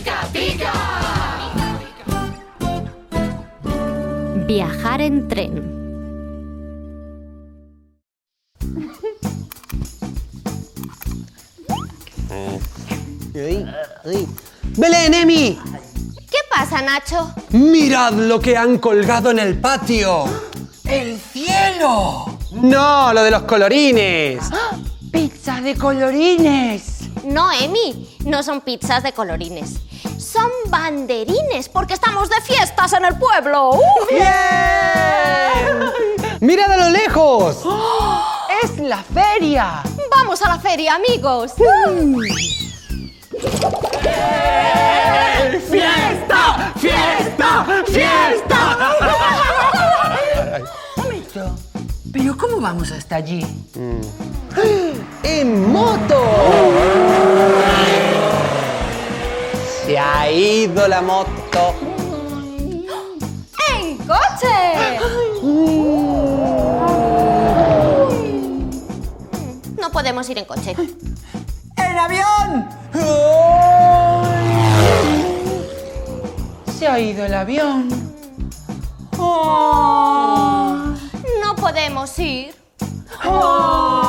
pica, pica. Viajar en tren. ¡Belén, Emi! ¿Qué pasa, Nacho? ¡Mirad lo que han colgado en el patio! ¡El cielo! ¡No, lo de los colorines! ¡Pizza de colorines! No, Emi, no son pizzas de colorines. Son banderines porque estamos de fiestas en el pueblo. ¡Uh! ¡Bien! ¡Mirad a lo lejos! ¡Es la feria! Vamos a la feria, amigos. ¡Fiesta! ¡Fiesta! ¡Fiesta! Momento. ¿Pero cómo vamos hasta allí? ¡En moto! Ha ido la moto. ¡En coche! No podemos ir en coche. ¡En avión! Se ha ido el avión. No podemos ir. ¡El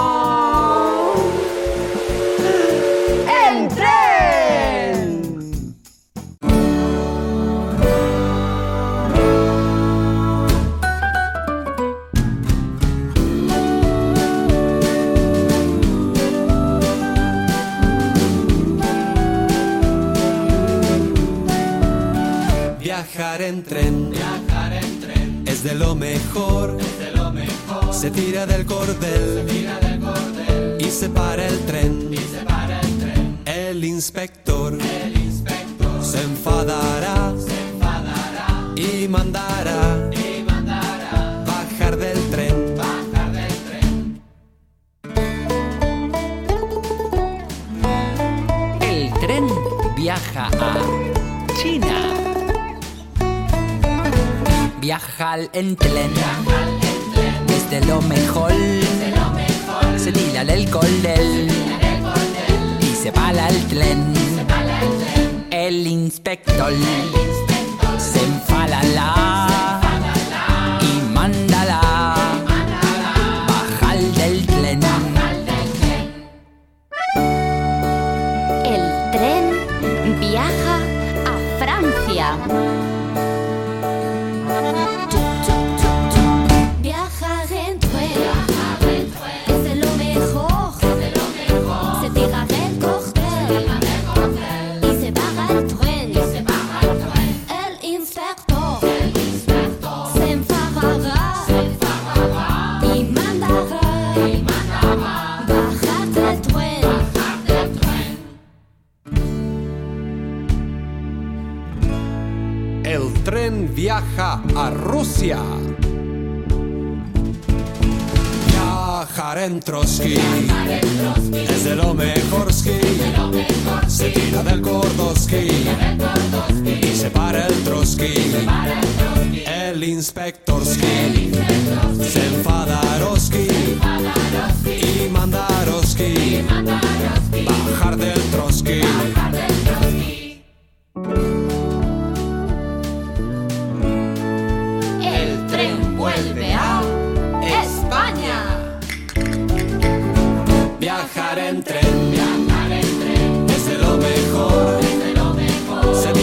Viajar en tren, viajar en tren. Es de lo mejor, es de lo mejor. Se tira del cordel, se tira del cordel. Y se para el tren, y se para el tren. El inspector, el inspector. Se enfadará, se enfadará. Y mandará, y mandará. Bajar del tren, bajar del tren. El tren viaja a China. Viaja en tren. Es de lo mejor. Se tira del cordel. Y se para el tren. El inspector se enfadará. Y mándala bajar del tren. El tren viaja a Francia. Viaja a Rusia. Viajar en Trotsky es de lo mejor ski. Se tira del Kordoski y se para el Trotsky. El inspector ski se enfada viajar en tren, viajar en tren, desde lo mejor, desde lo mejor. Se